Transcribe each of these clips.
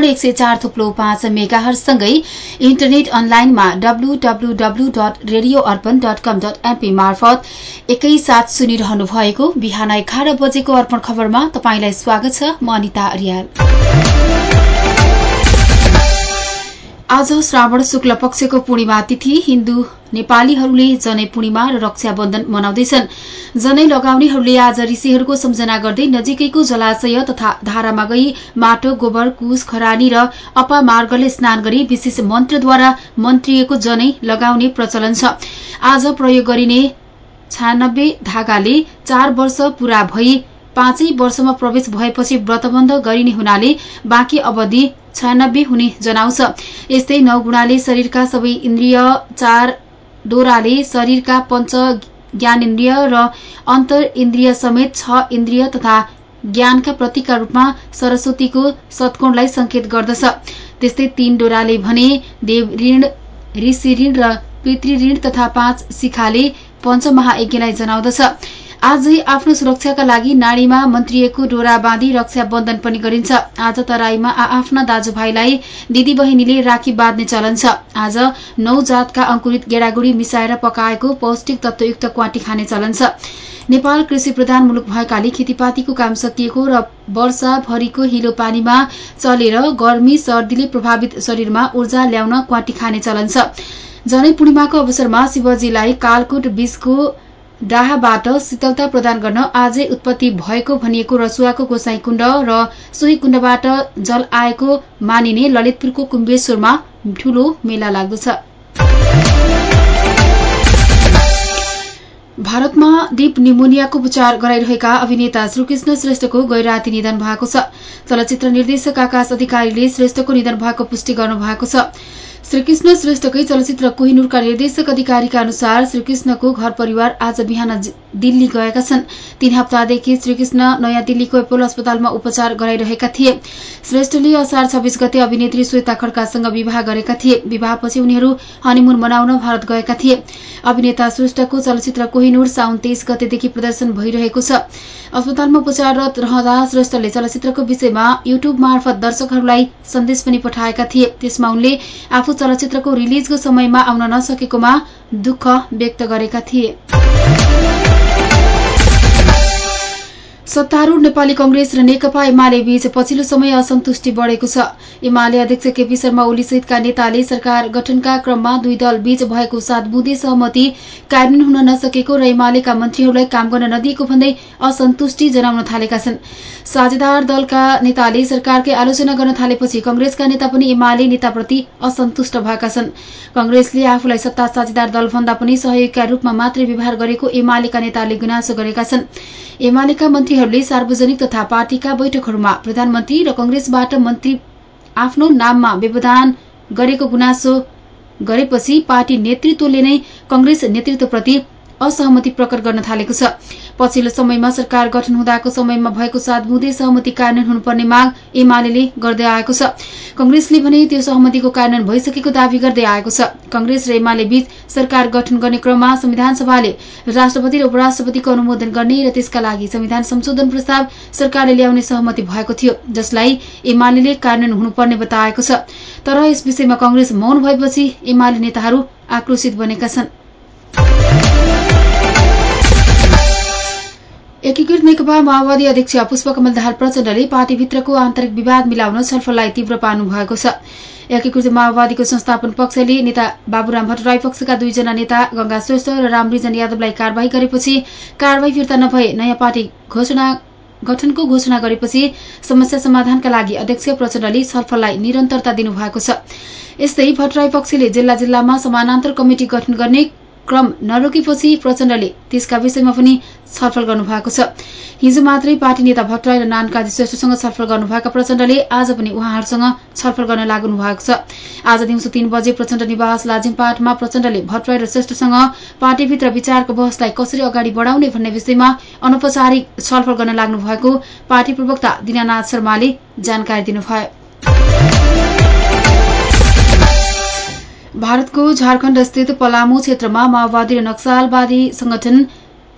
एक सय चार थुप्लो पाँच मेगाहरूसँगै इन्टरनेट अनलाइनमा WWW dot radio Arpan dot com dot NP मार्फत एकैसाथ सुनिरहनु भएको बिहान एघार बजेको अर्पण खबरमा तपाईँलाई स्वागत छ म अनिता अर्याल। आज श्रावण शुक्ल पक्षको पूर्णिमा तिथि। हिन्दू नेपालीहरूले जनै पूर्णिमा र रक्षाबन्धन मनाउँदैछन्। जनै लगाउनेहरूले आज ऋषिहरूको सम्झना गर्दै नजिकैको जलाशय तथा धारामा गई माटो गोबर कुश खरानी र अपा मार्गले स्नान गरी विशेष मन्त्रद्वारा मन्त्रिएको जनै लगाउने प्रचलन छ। आज प्रयोग गरिने छानब्बे धागाले चार वर्ष पूरा भई पाँचै वर्षमा प्रवेश भएपछि व्रतबन्ध गरिने हुनाले बाँकी अवधि छयानब्बे हुने जनाउँछ। यस्तै नौ गुणाले शरीरका सबै इन्द्रिय चार डोराले शरीरका पञ्च ज्ञानेन्द्रिय र अन्तर इन्द्रिय समेत छ इन्द्रिय तथा ज्ञानका प्रतीकका रूपमा सरस्वतीको सत्कोणलाई संकेत गर्दछ। त्यस्तै तीन डोराले भने देव ऋण ऋषि ऋण र पितृ ऋण तथा पाँच शिखाले पञ्चमहायज्ञलाई जनाउँदछ। आजै आफ्नो सुरक्षाका लागि नाडीमा मन्त्रिएको डोरा बाँधी रक्षाबन्धन पनि गरिन्छ। आज तराईमा आ आफ्ना दाजुभाइलाई दिदी बहिनीले राखी बाँध्ने चलन छ। आज नौ जातका अंकुरित गेडागुडी मिसाएर पकाएको पौष्टिक तत्वयुक्त क्वाटी खाने चलन छ। नेपाल कृषि प्रधान मुलुक भएकाले खेतीपातीको काम सकिएको र वर्षाभरिको हिलो पानीमा चलेर गर्मी सर्दीले प्रभावित शरीरमा ऊर्जा ल्याउन क्वाटी खाने चलन छ। जनै पूर्णिमाको अवसरमा शिवजीलाई कालकुट बीचको डाहाबाट शीतलता प्रदान गर्न आजै उत्पत्ति भएको भनिएको रसुवाको गोसाई कुण्ड र सोही कुण्डबाट जल आएको मानिने ललितपुरको कुम्बेश्वरमा ठूलो मेला लाग्दछ। भारतमा दीप निमोनियाको उपचार गराइरहेका अभिनेता श्रीकृष्ण श्रेष्ठको गैराती निधन भएको छ। चलचित्र निर्देशक आकाश अधिकारीले श्रेष्ठको निधन भएको पुष्टि गर्नु भएको छ। श्रीकृष्ण श्रेष्ठकै चलचित्र कोहिनूरका निर्देशक अधिकारीका अनुसार श्रीकृष्णको घर परिवार आज बिहान दिल्ली गएका छन्। तीन हप्तादेखि श्रीकृष्ण नयाँ दिल्लीको एपोलो अस्पतालमा उपचार गराइरहेका थिए। श्रेष्ठले असार छब्बीस गते अभिनेत्री श्वेता खड्कासँग विवाह गरेका थिए। विवाहपछि उनीहरू हनीमुन मनाउन भारत गएका थिए। अभिनेता श्रेष्ठको चलचित्र कोहिनूर साउन तेइस गतेदेखि प्रदर्शन भइरहेको छ। अस्पतालमा उपचाररत रहँदा श्रेष्ठले चलचित्रको विषयमा युट्युब मार्फत दर्शकहरूलाई सन्देश पनि पठाएका थिए। त्यसमा उनले आफू चलचित्रको रिलिजको समयमा आउन नसकेकोमा दुःख व्यक्त गरेका थिए। सत्तारूढ़ नेपाली कंग्रेस र नेकपा एमाले बीच पछिल्लो समय असन्तुष्टि बढ़ेको छ। एमाले अध्यक्ष केपी शर्मा ओली सहितका नेताले सरकार गठनका क्रममा दुई दल बीच भएको सात बुँदे सहमति कार्यान्वयन हुन नसकेको र एमालेका मन्त्रीहरूलाई काम गर्न नदिएको भन्दै असन्तुष्टि जनाउन थालेका छन्। साझेदार दलका नेताले सरकारकै आलोचना गर्न थालेपछि कंग्रेसका नेता पनि एमाले नेताप्रति असन्तुष्ट भएका छन्। कंग्रेसले आफूलाई सत्ता साझेदार दलभन्दा पनि सहयोगका रूपमा मात्रै व्यवहार गरेको एमालेका नेताले गुनासो गरेका छन्। एमालेका मन्त्रीहरूले सार्वजनिक तथा पार्टीका बैठकहरूमा प्रधानमन्त्री र कंग्रेसबाट मन्त्री आफ्नो नाममा व्यवधान गरेको गुनासो गरेपछि पार्टी नेतृत्वले नै कंग्रेस नेतृत्वप्रति असहमति प्रकट गर्न थालेको छ। पछिल्लो समयमा सरकार गठन हुँदाको समयमा भएको सात बुँदे सहमति कार्यान्वयन हुनुपर्ने माग एमाले गर्दै आएको छ। कंग्रेसले भने त्यो सहमतिको कार्यान्वयन भइसकेको दावी गर्दै आएको छ। कंग्रेस र एमाले बीच सरकार गठन गर्ने क्रममा संविधान सभाले राष्ट्रपति र उपराष्ट्रपतिको अनुमोदन गर्ने र त्यसका लागि संविधान संशोधन प्रस्ताव सरकारले ल्याउने सहमति भएको थियो जसलाई एमाले कार्यान्वयन हुनुपर्ने बताएको छ। तर यस विषयमा कंग्रेस मौन भएपछि एमाले नेताहरू आक्रोशित बनेका छन्। एकीकृत नेकपा माओवादी अध्यक्ष पुष्पकमल दाहाल प्रचण्डले पार्टीभित्रको आन्तरिक विवाद मिलाउन छलफललाई तीव्र पार्नु भएको छ। एकीकृत माओवादीको संस्थापन पक्षले नेता बाबुराम भट्टराई पक्षका दुईजना नेता गंगा श्रेष्ठ र रामरिजन यादवलाई कार्यवाही गरेपछि कार्यवाही फिर्ता नभए नयाँ पार्टी घोषणा गठनको घोषणा गरेपछि समस्या समाधानका लागि अध्यक्ष प्रचण्डले छलफललाई निरन्तरता दिनुभएको छ। यस्तै भट्टराई पक्षले जिल्ला जिल्लामा समानान्तर कमिटी गठन गर्ने क्रम नरोकेपछि प्रचण्डले त्यसका विषयमा पनि छलफल गर्नुभएको छ। हिजो मात्रै पार्टी नेता भट्टराई र नानकाजी श्रेष्ठसँग छलफल गर्नुभएका प्रचण्डले आज पनि उहाँहरूसँग छलफल गर्न लाग्नु भएको छ। आज दिउँसो तीन बजे प्रचण्ड निवास लाजिमपाटमा प्रचण्डले भट्टराई र श्रेष्ठसँग पार्टीभित्र विचारको बहसलाई कसरी अगाडि बढाउने भन्ने विषयमा अनौपचारिक छलफल गर्न लाग्नु भएको पार्टी प्रवक्ता दिनानाथ शर्माले जानकारी दिनुभयो। भारतको झारखण्ड स्थित पलामु क्षेत्रमा माओवादी र नक्सलवादी संगठन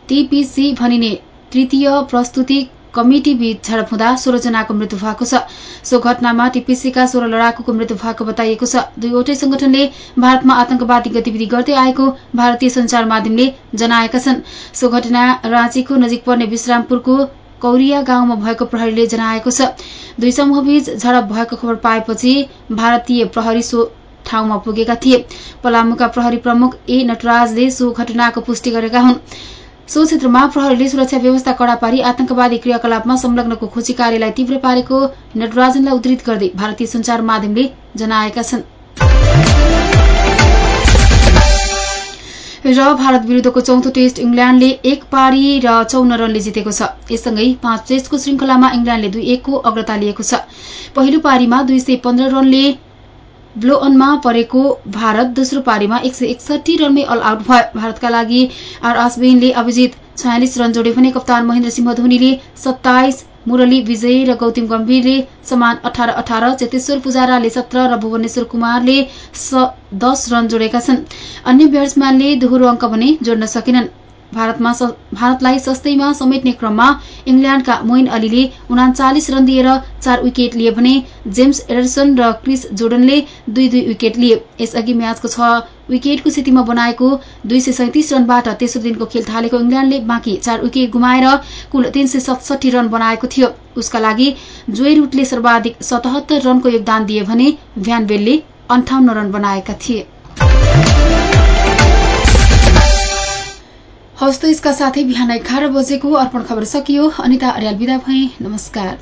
टीपीसी भनिने तृतीय प्रस्तुति कमिटी बीच झडप हुँदा सोह्र जनाको मृत्यु भएको छ। सो घटनामा टीपीसीका सोह्र लडाकुको मृत्यु भएको बताइएको छ। दुईवटै संगठनले भारतमा आतंकवादी गतिविधि गर्दै आएको भारतीय संचार माध्यमले जनाएका छन्। सो घटना राँचीको नजिक पर्ने विश्रामपुरको कौरिया गाउँमा भएको प्रहरीले जनाएको छ। दुई समूहबीच झडप भएको खबर पाएपछि भारतीय प्रहरी ठाउँमा पुगेका थिए। पलामुका प्रहरी प्रमुख ए नटराजले सो घटनाको पुष्टि गरेका हुन्। सो क्षेत्रमा प्रहरीले सुरक्षा व्यवस्था कड़ा पारी आतंकवादी क्रियाकलापमा संलग्नको खोजी कार्यलाई तीव्र पारेको नटराजनलाई उद्धृत गर्दै भारतीय संचार माध्यमले जनाएका छन्। र भारत विरूद्धको चौथो टेस्ट इङ्ल्याण्डले एक पारी र चौन रनले जितेको छ। यससँगै पाँच टेस्टको श्रृंखलामा इङ्ल्याण्डले दुई एकको अग्रता लिएको छ। पहिलो पारीमा दुई रनले ब्लो अनमा परेको भारत दोस्रो पारीमा एक सय एकसठी रनमै अल आउट भयो। भारतका लागि आर आसबेनले अभिजित छयालिस रन जोडे भने कप्तान महेन्द्र सिंह धोनीले सत्ताइस मुरली विजय र गौतम गम्भीरले समान अठार अठार चेतेश्वर पुजाराले सत्र र भुवनेश्वर कुमारले दश रन जोडेका छन्। अन्य ब्याट्सम्यानले दोहोरो अङ्क भने जोड्न सकेनन्। भारतलाई सस्तैमा समेट्ने क्रममा इङ्ल्याण्डका मोइन अलीले उनाचालिस रन दिएर चार विकेट लिए भने जेम्स एडरसन र क्रिस जोर्डनले दुई दुई विकेट लिए। यसअघि म्याचको छ विकेटको स्थितिमा बनाएको दुई सय सैतिस रनबाट तेस्रो दिनको खेल थालेको इङ्ल्याण्डले बाँकी चार विकेट गुमाएर कुल तीन सय सतसठी रन बनाएको थियो। उसका लागि जोय रूटले सर्वाधिक सतहत्तर रनको योगदान दिए भने भ्यानबेलले अन्ठाउन्न रन बनाएका थिए। हवस् यसका साथै बिहान एघार बजेको अर्पण खबर सकियो। अनिता अर्याल विदा भए। नमस्कार।